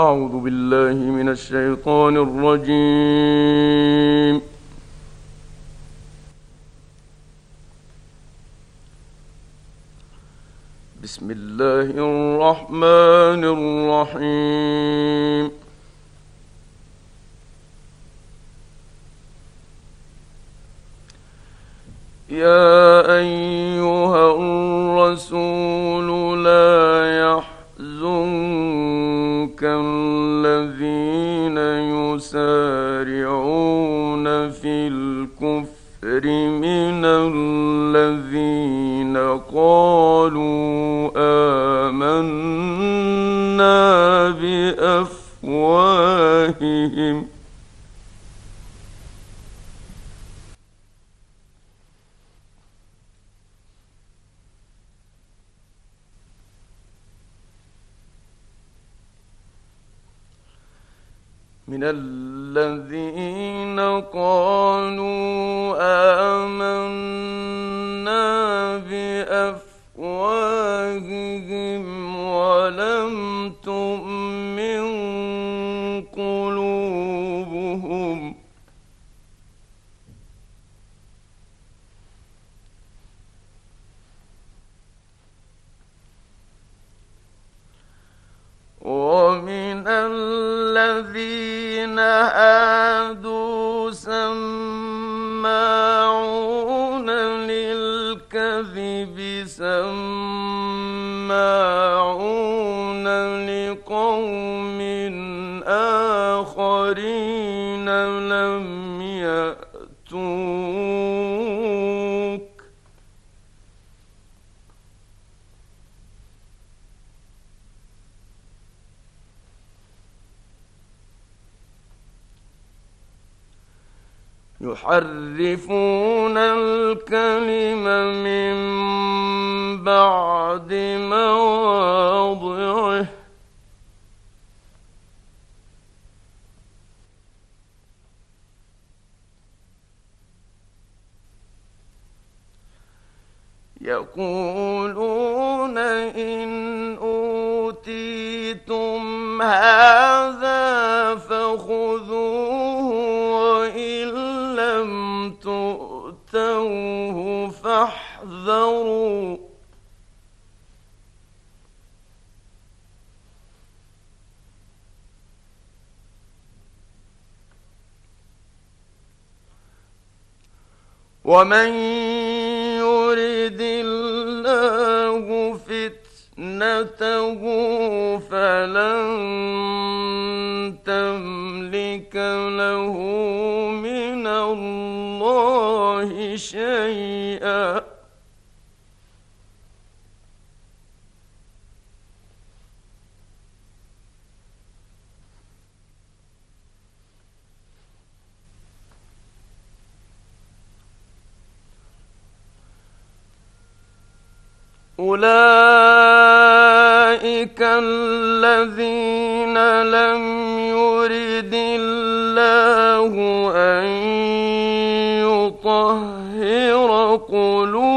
أعوذ بالله من الشيطان الرجيم. بسم الله الرحمن الرحيم. يا أيها الرسول الذين يسارعون في الكفر من الذين قالوا آمنا بأفواههم من الذين قالوا آمنا يحرفون الكلم من بعد مواضعه. يقولون ومن يرد الله فتنته فلن تملك له من الله شيئا أولئك الذين لم يرد الله أن يطهر قلوبهم.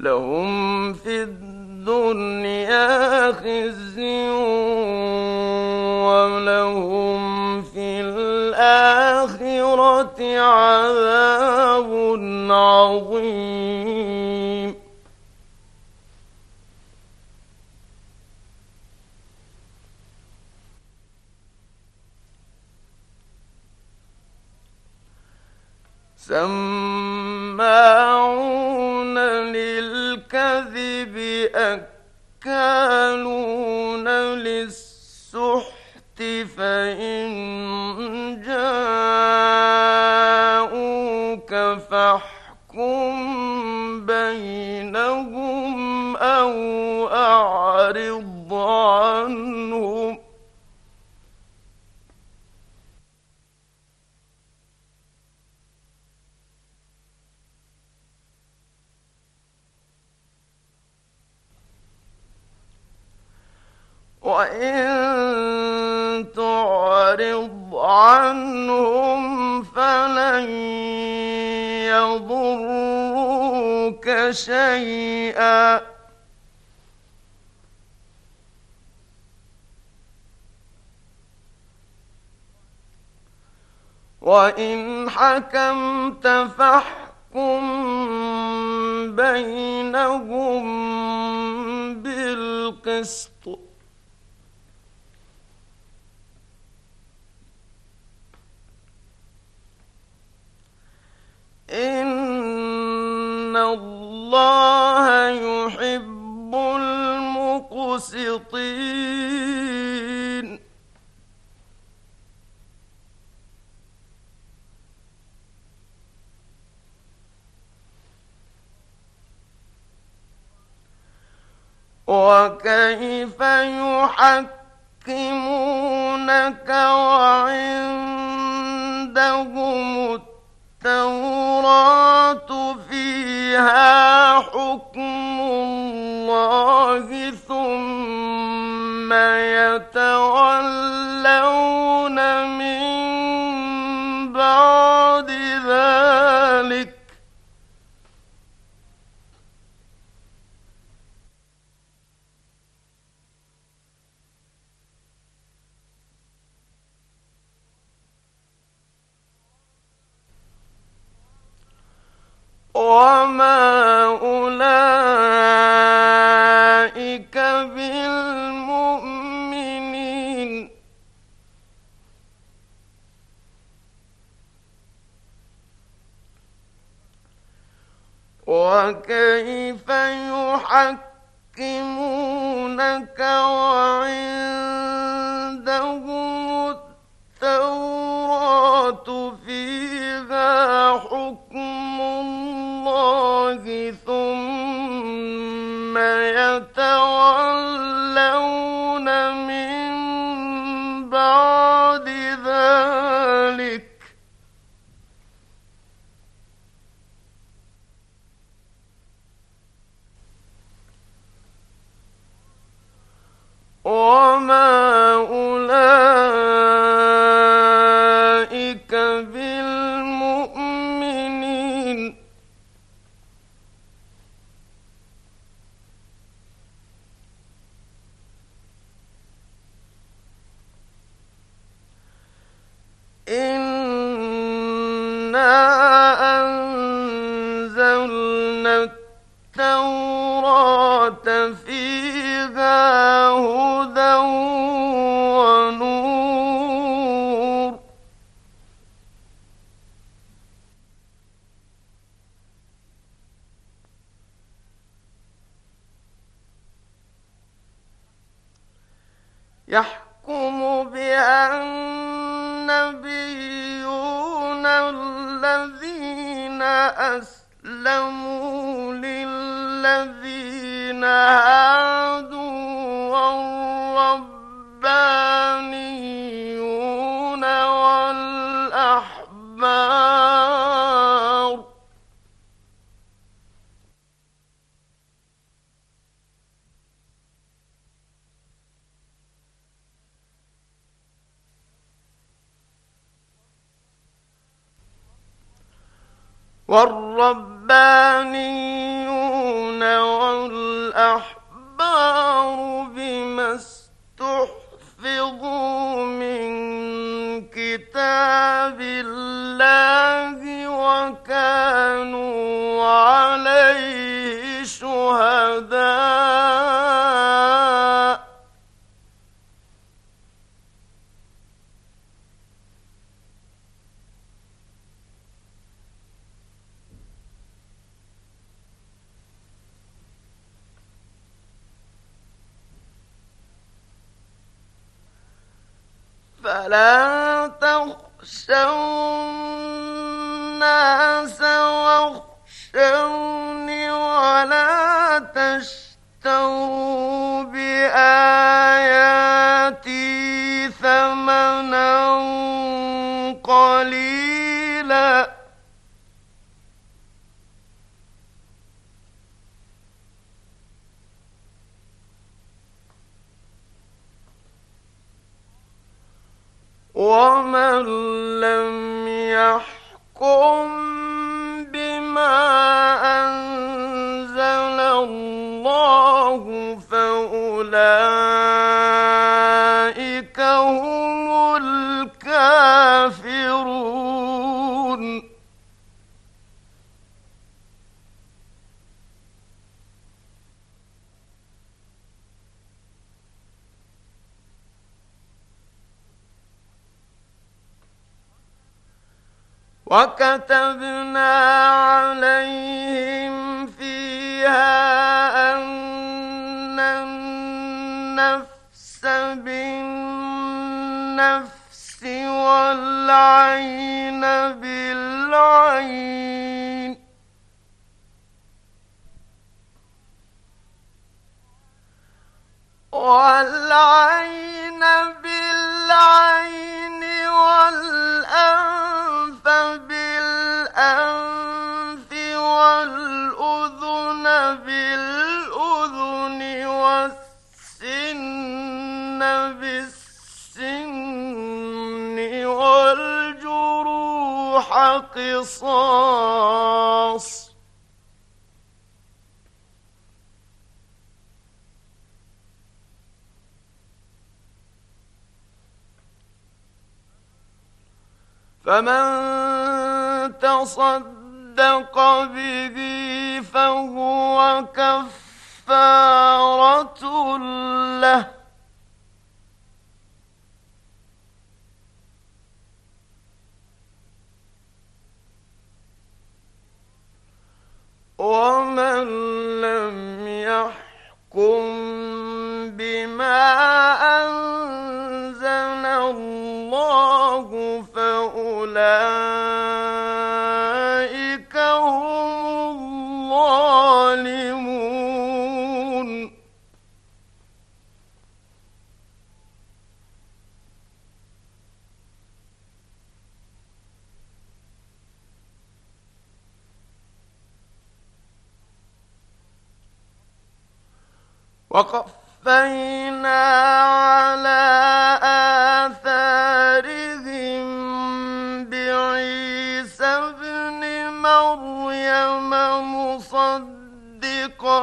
لهم الدنيا خزي ولهم في الآخرة عذاب عظيم. سماعون أكالون للسحت فإن جاءوك فاحكم بينهم أو أعرض عنهم وإن تعرض عنهم فلن يضروك شيئا. وإن حكمت فاحكم بينهم بالقسط. إن الله يحب المقسطين وكيف يحكمونك وعندهم التوراة فيها حكم الله ثم يتولون وما والربانيون فلا تخشوا الناس واخشوني. ومن لم يحكم بما أنزل الله فأولئك وكتبنا عليهم فيها أن النفس بالنفس والعين بالعين. والعين بالعين والأنف بالأنف والأذن بالأذن والسن بالسن والجروح قصاص. فمن تصدق به فهو كفارة له. ومن لم يحكم بما أنزل وقفينا على آثارهم بعيسى ابن مريم مصدقا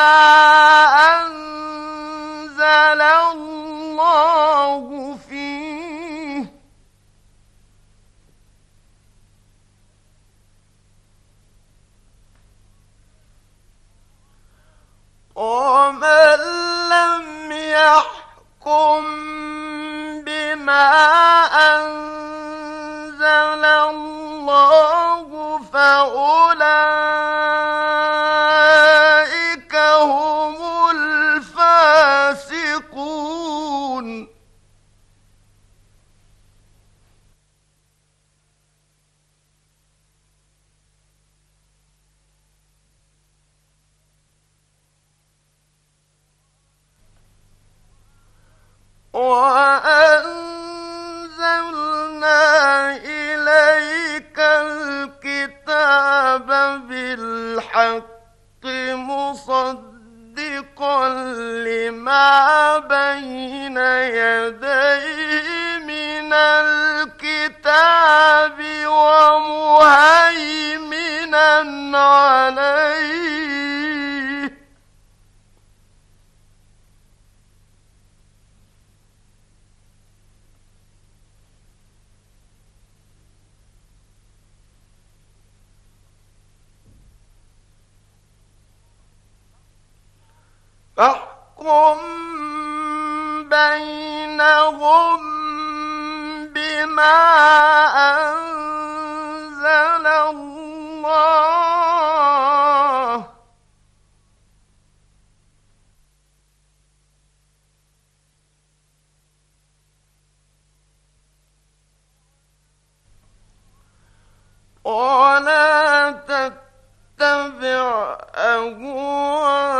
بما ولا تتبع أهواءهم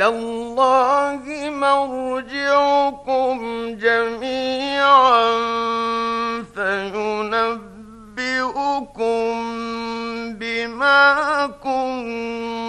إلى الله مرجعكم جميعا فينبئكم بما كنتم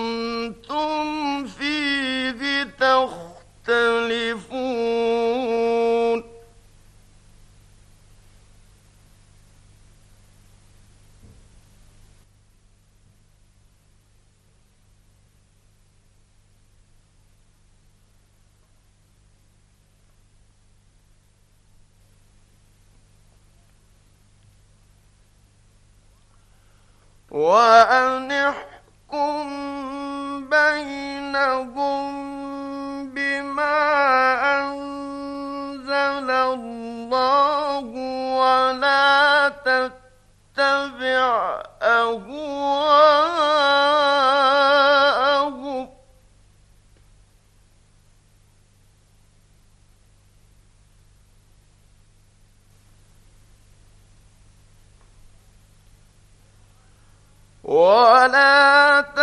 وأن احكم بينهم بما أنزل الله ولا تتبع أهواءهم. ولا تتبع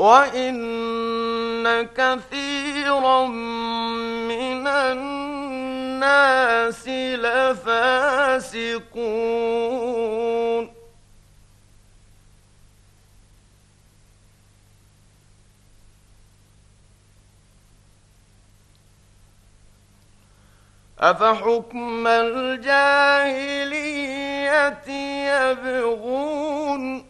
وإن كثيرا من الناس لفاسقون أفحكم الجاهلية يبغون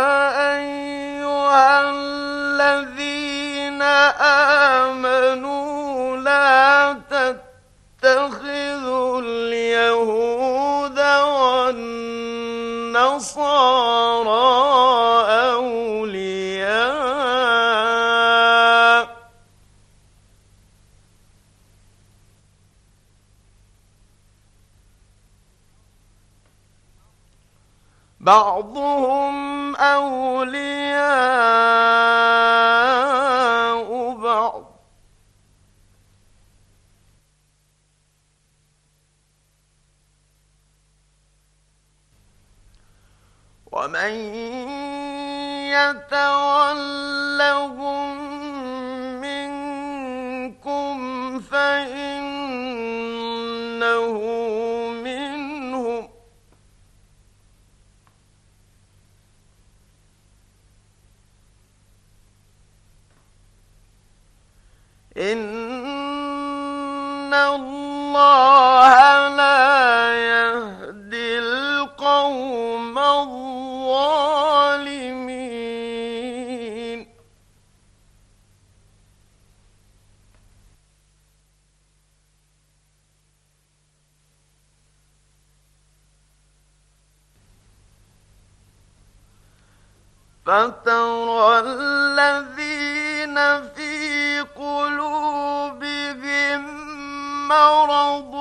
بعضهم أولياء بعض. ومن يتولهم فترى الذين في قلوبهم مرض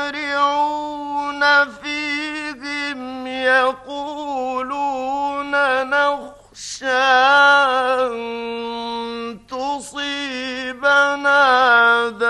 يسارعون فيهم يقولون نخشى أن تصيبنا دائرة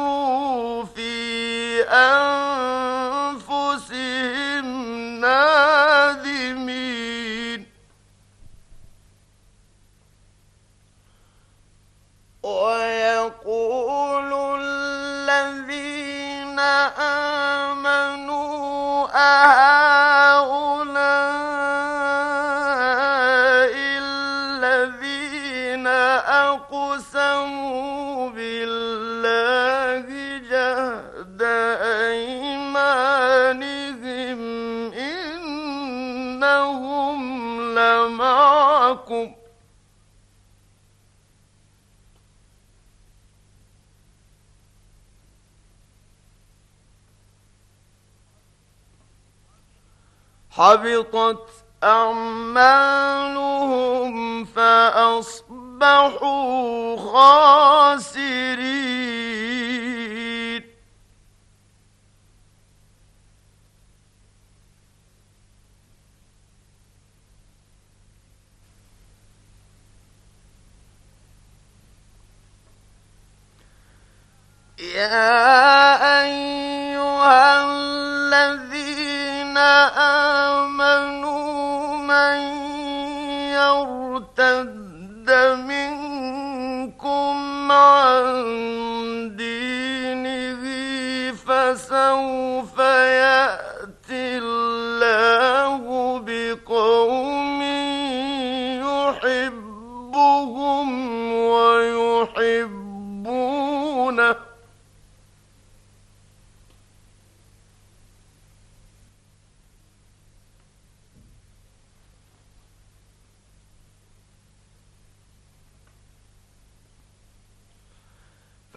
حبطت أعمالهم فأصبحوا خاسرين. يا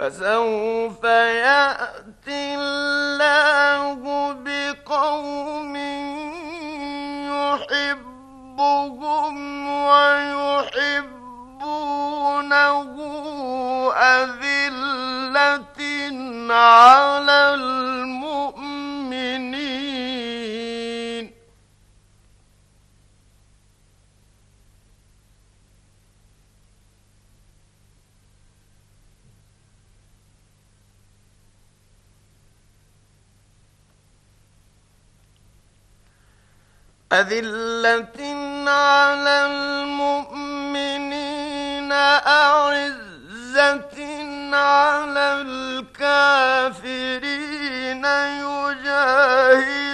فسوف يأتي الله بقوم يحبهم ويحبونه أذلة على المؤمنين أذلة على المؤمنين أعزة على الكافرين يجاهدون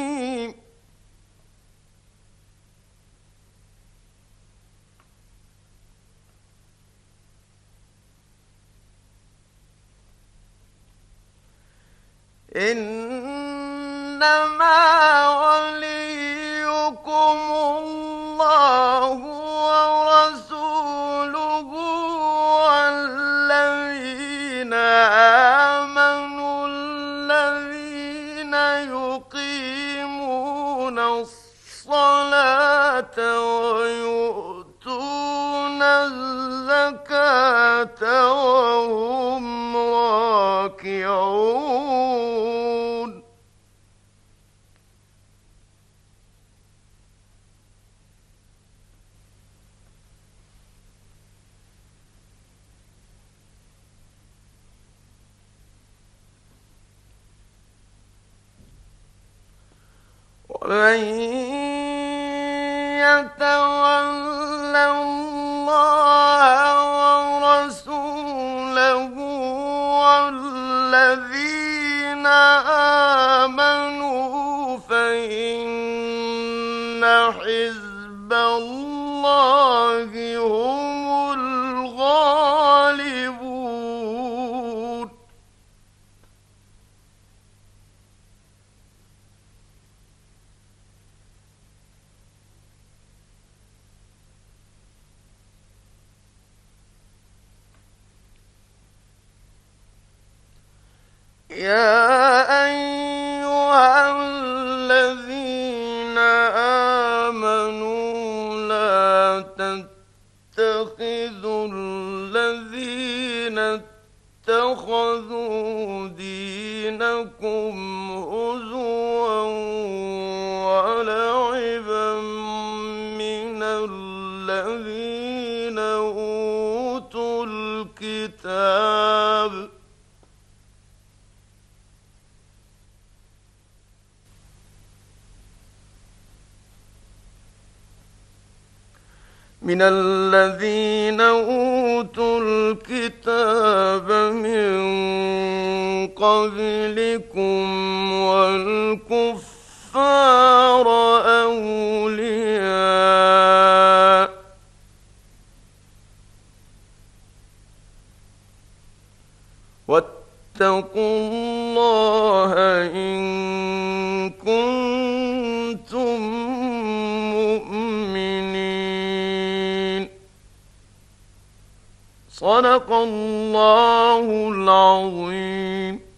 إنما وليكم الله الذين أوتوا الكتاب من الذين أوتوا الكتاب من قبلكم والكفار أولياء واتقوا الله إن كنتم مؤمنين. صدق الله العظيم.